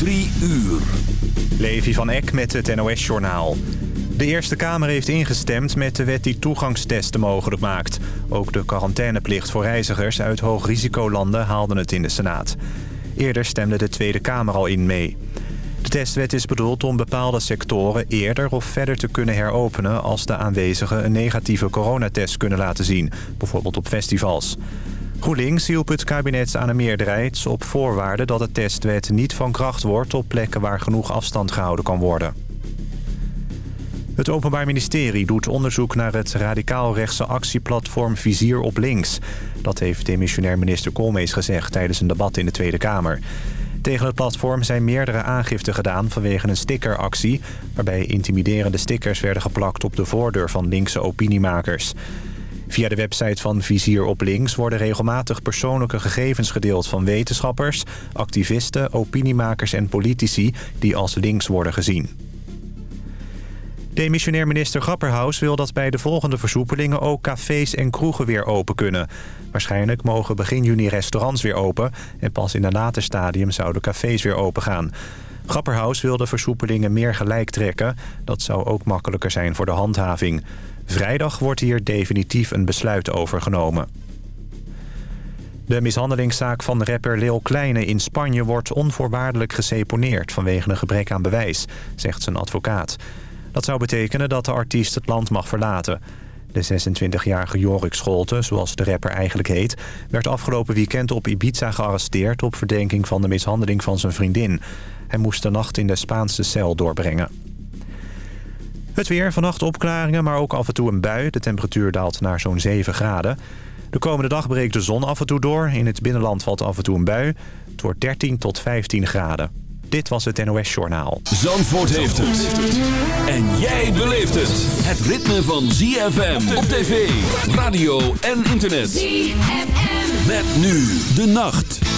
Drie uur. Levi van Eck met het NOS-journaal. De Eerste Kamer heeft ingestemd met de wet die toegangstesten mogelijk maakt. Ook de quarantaineplicht voor reizigers uit hoogrisicolanden haalden het in de Senaat. Eerder stemde de Tweede Kamer al in mee. De testwet is bedoeld om bepaalde sectoren eerder of verder te kunnen heropenen... als de aanwezigen een negatieve coronatest kunnen laten zien, bijvoorbeeld op festivals. GroenLinks hielp het kabinet aan een meerderheid op voorwaarde dat de testwet niet van kracht wordt op plekken waar genoeg afstand gehouden kan worden. Het Openbaar Ministerie doet onderzoek naar het radicaal-rechtse actieplatform Vizier op Links. Dat heeft demissionair minister Koolmees gezegd tijdens een debat in de Tweede Kamer. Tegen het platform zijn meerdere aangiften gedaan vanwege een stickeractie... waarbij intimiderende stickers werden geplakt op de voordeur van linkse opiniemakers. Via de website van Vizier op Links worden regelmatig persoonlijke gegevens gedeeld van wetenschappers, activisten, opiniemakers en politici die als links worden gezien. Demissionair minister Grapperhaus wil dat bij de volgende versoepelingen ook cafés en kroegen weer open kunnen. Waarschijnlijk mogen begin juni restaurants weer open en pas in een later stadium zouden cafés weer open gaan. Grapperhaus wil de versoepelingen meer gelijk trekken. Dat zou ook makkelijker zijn voor de handhaving. Vrijdag wordt hier definitief een besluit over genomen. De mishandelingszaak van rapper Lil Kleine in Spanje wordt onvoorwaardelijk geseponeerd vanwege een gebrek aan bewijs, zegt zijn advocaat. Dat zou betekenen dat de artiest het land mag verlaten. De 26-jarige Jorik Scholte, zoals de rapper eigenlijk heet... werd afgelopen weekend op Ibiza gearresteerd... op verdenking van de mishandeling van zijn vriendin. Hij moest de nacht in de Spaanse cel doorbrengen. Het weer, vannacht opklaringen, maar ook af en toe een bui. De temperatuur daalt naar zo'n 7 graden. De komende dag breekt de zon af en toe door. In het binnenland valt af en toe een bui. Het wordt 13 tot 15 graden. Dit was het NOS Journaal. Zandvoort heeft het. En jij beleeft het. Het ritme van ZFM op tv, radio en internet. ZFM. Met nu de nacht.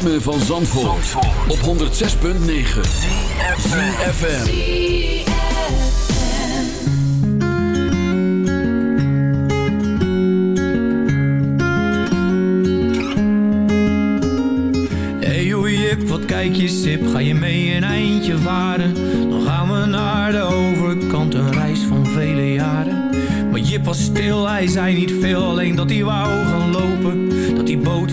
Van Zandvoort, op 106.9 CFFM Hey jip, wat kijk je sip, ga je mee een eindje varen? Dan gaan we naar de overkant, een reis van vele jaren. Maar Jip was stil, hij zei niet veel, alleen dat hij wou gaan lopen. Dat die boot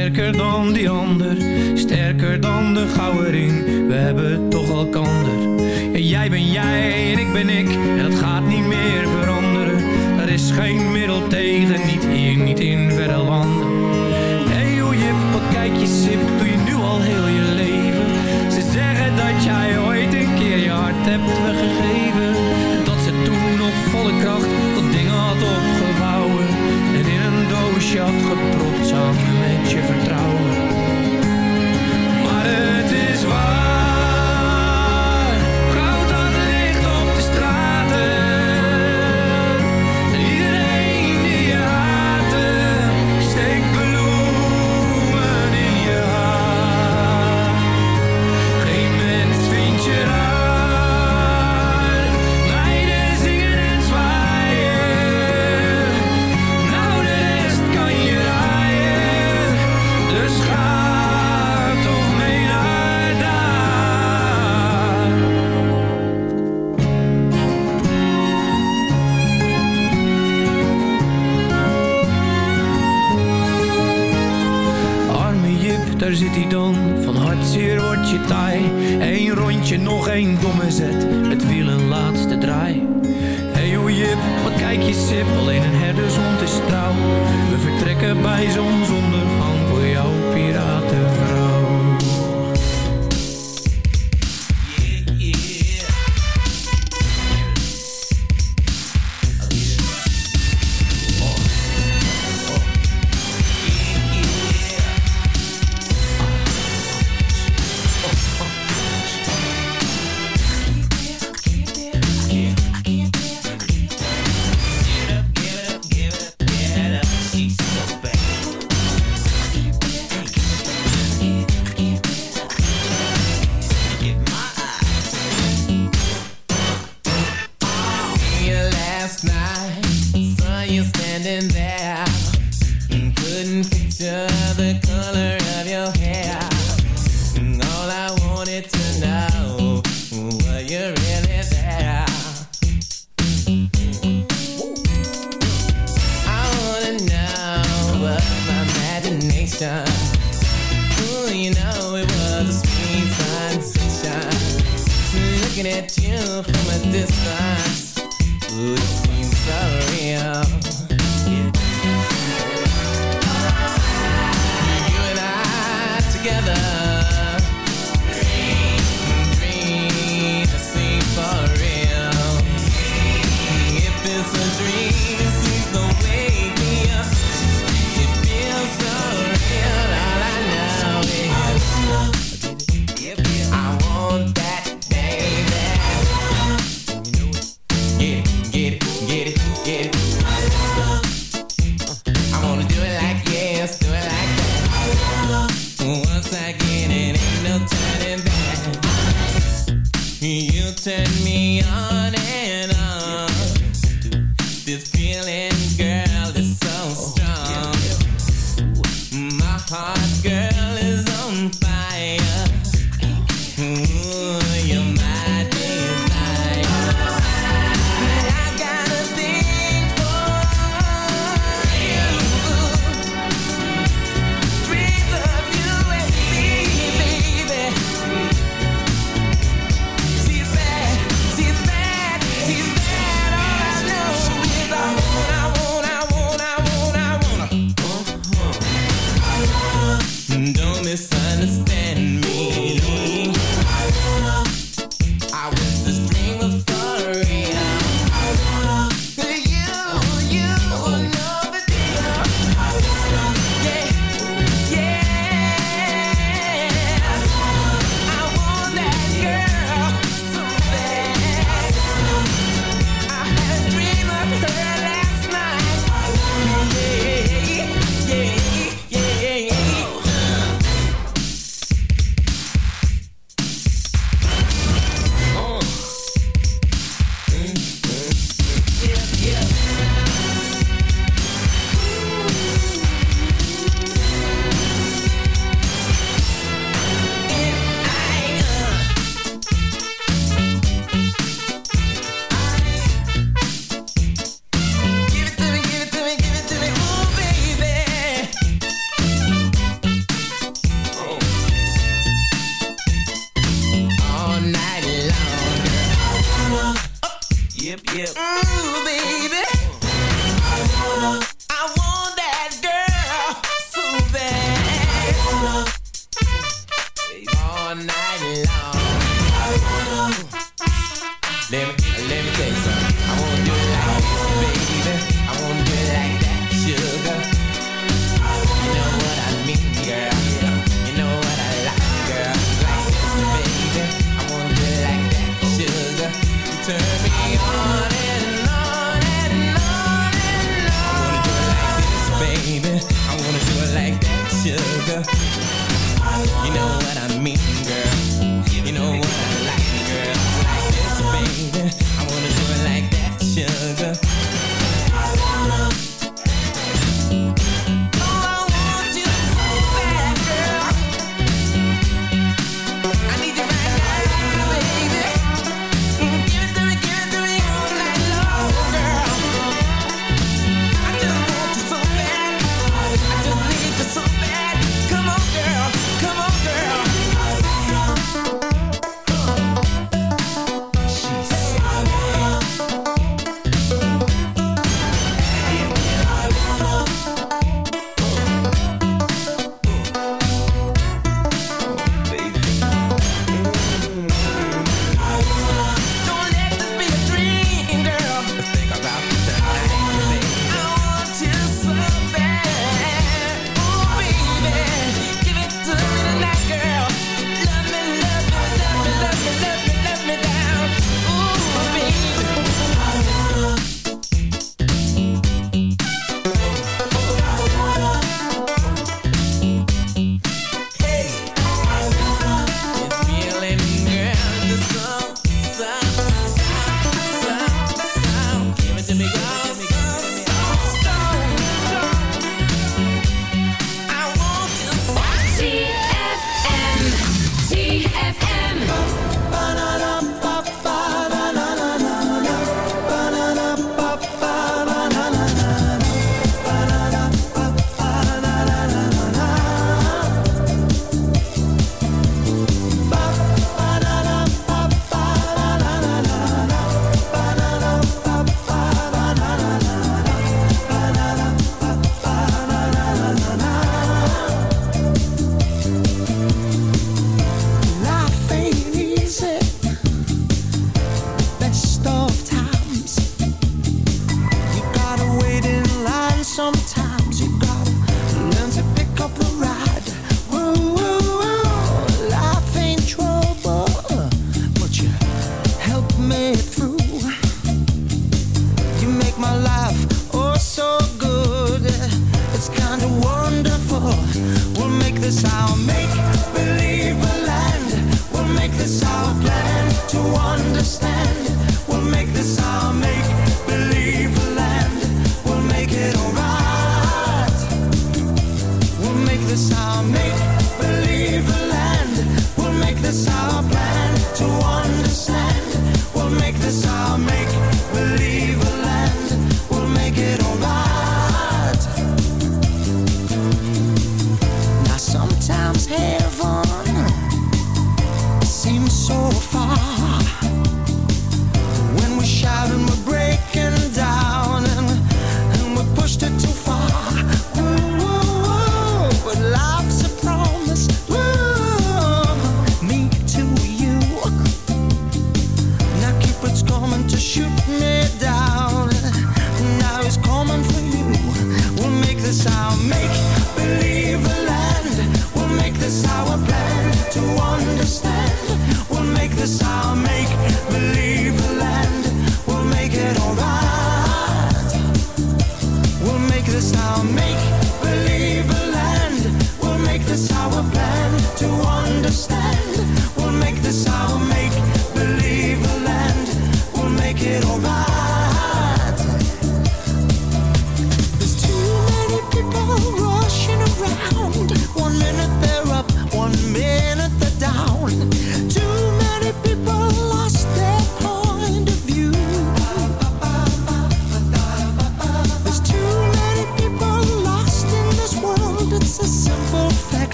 Sterker dan die ander, sterker dan de gouden. We hebben toch al kander. En jij ben jij en ik ben ik. En dat gaat niet meer veranderen. Er is geen middel tegen, niet hier, niet in verre landen. Hey hoe jip, wat kijk je sip, doe je nu al heel je leven. Ze zeggen dat jij ooit een keer je hart hebt weggegeven. En dat ze toen nog volle kracht dat ding had opgegeven je had gepropt, samen met je vertrouwen. je nog één domme zet, het wiel een laatste draai. Hey o jip, wat kijk je sip, alleen een herdershond is trouw. We vertrekken bij zon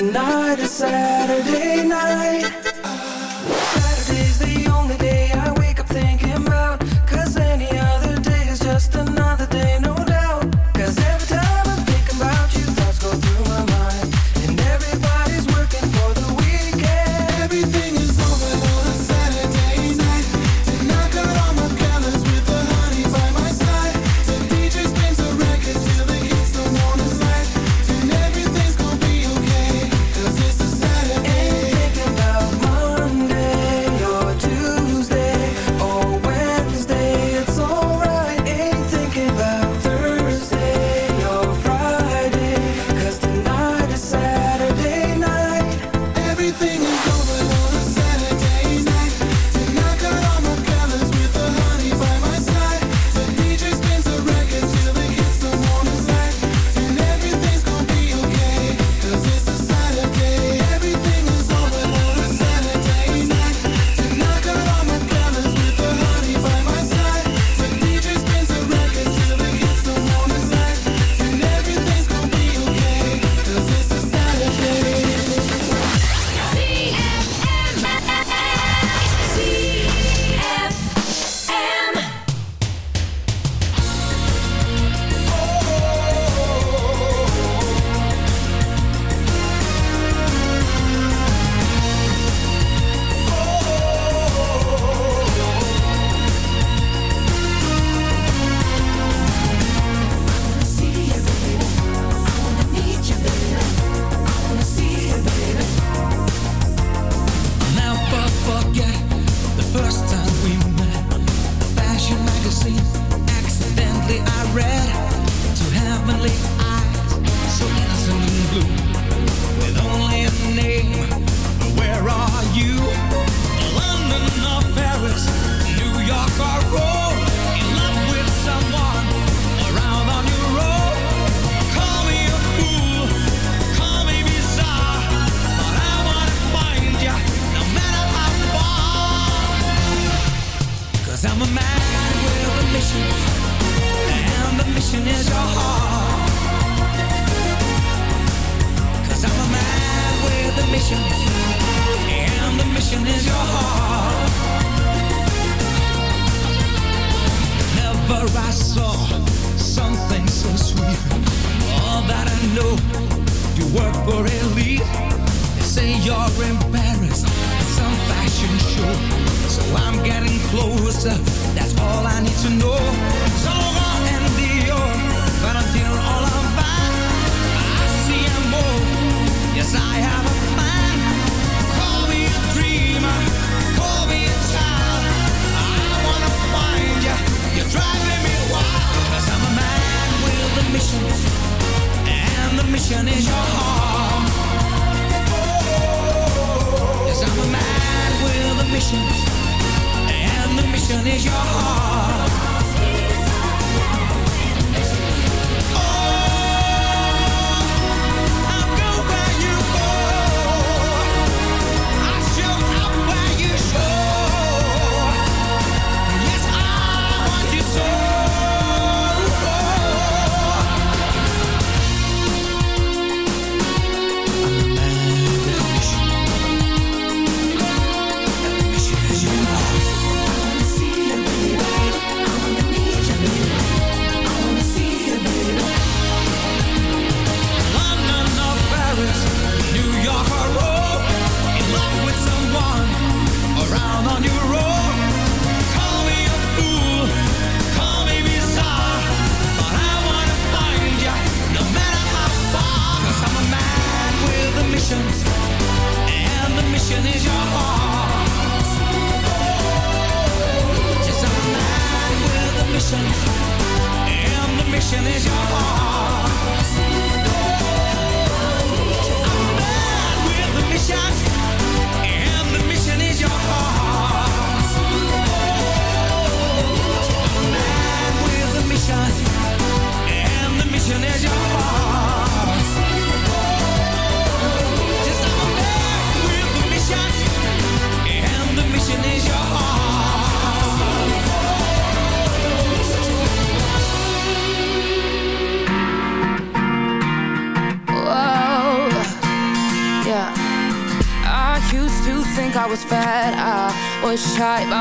to is Saturday and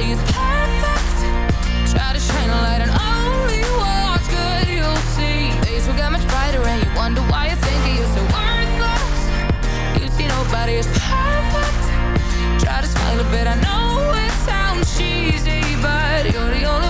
Nobody's perfect. Try to shine a light on only what's good You'll see. Days will get much brighter And you wonder why you think you're so worthless. You see nobody is perfect. Try to smile a bit I know it sounds cheesy But you're the only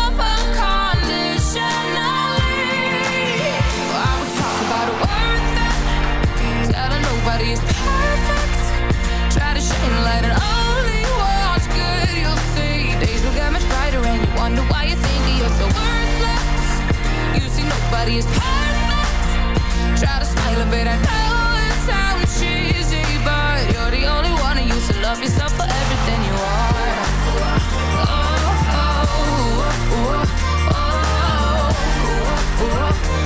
nobody's perfect Try to shine a light on only what's good You'll see days will get much brighter And you wonder why you think you're so worthless You see nobody is perfect Try to smile a bit, I know it sounds cheesy But you're the only one who used to love yourself for everything you are oh, oh, oh, oh, oh,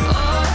oh. Het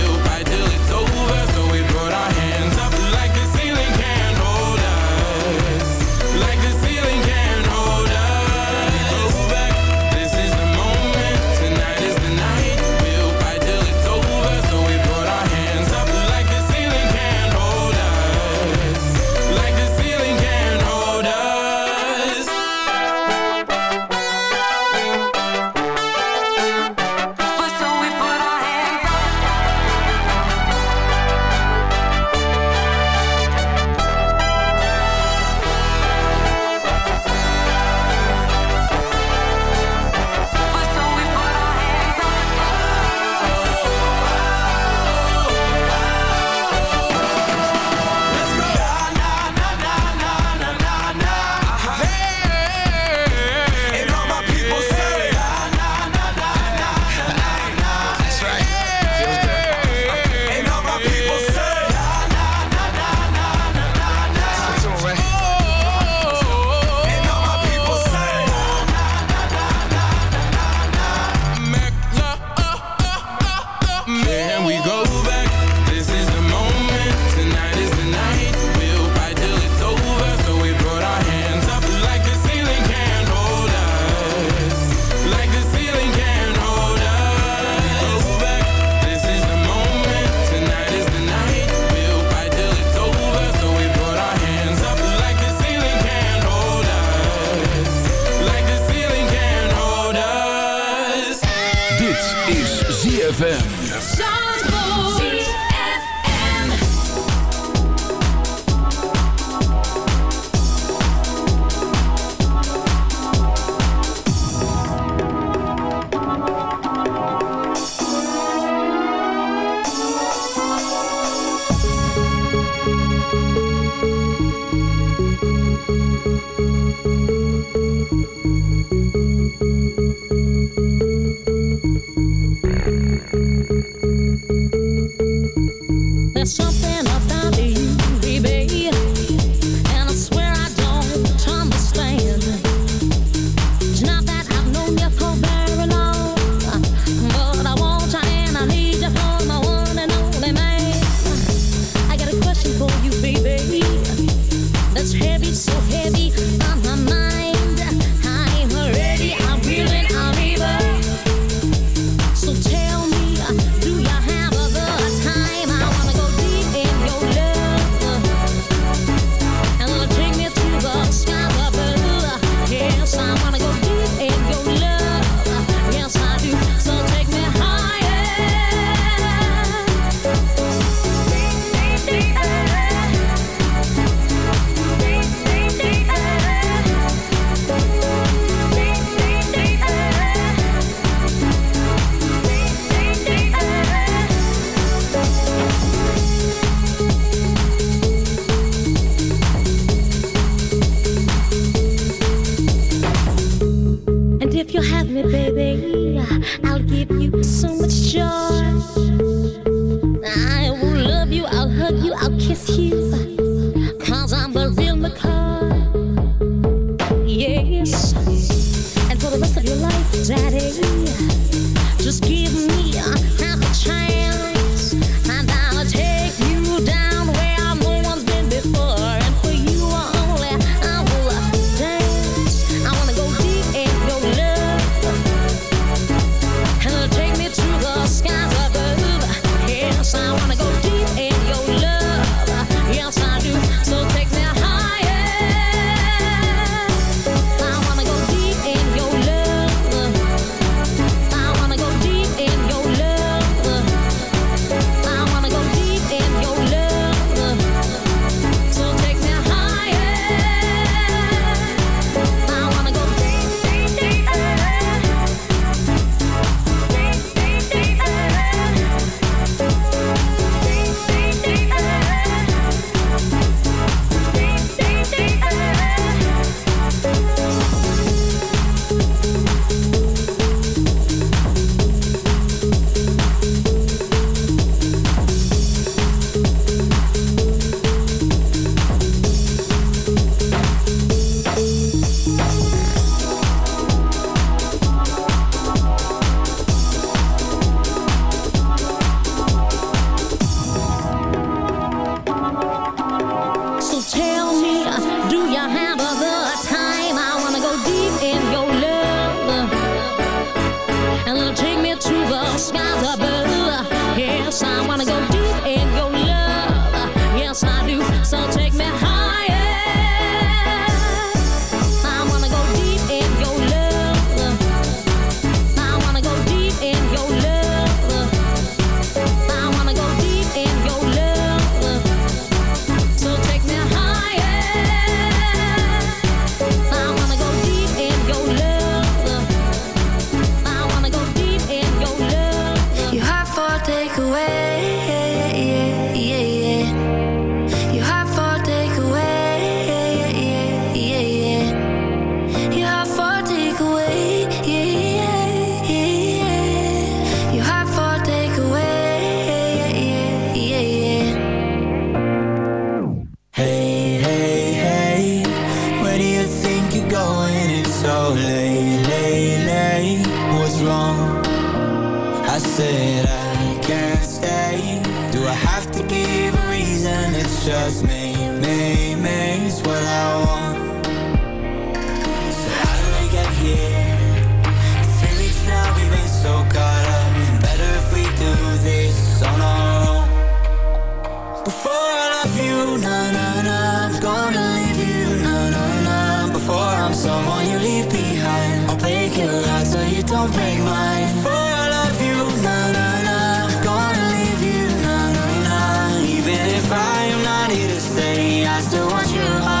want you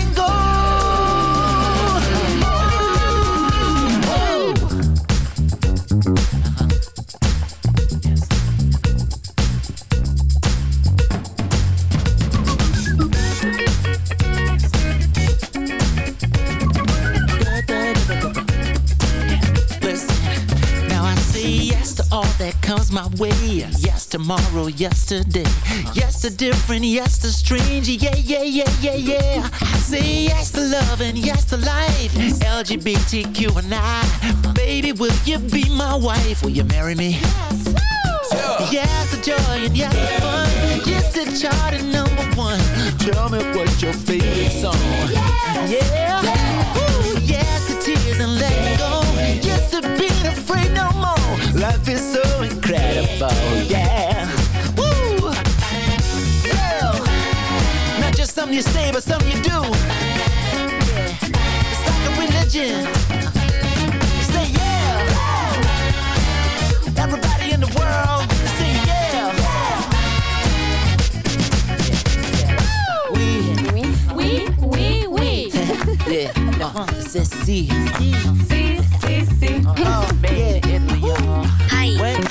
all that comes my way. Yes, tomorrow, yesterday. Yes to different, yes to strange. Yeah, yeah, yeah, yeah, yeah. I say yes to love and yes to life. LGBTQ and I. Baby, will you be my wife? Will you marry me? Yes yes to joy and yes to fun. Yes to chart and number one. Tell me what's your favorite song. Yeah. Ooh, yes to tears and letting go. Yes to being afraid no more. Life is so incredible. Yeah. Woo. Yeah. Not just something you say, but something you do. It's like a religion. Say yeah. Everybody in the world, say yeah. We, Oui, oui, oui. yeah, uh, c'est si. Si, si, si. Oh, man, 嗨。Hi.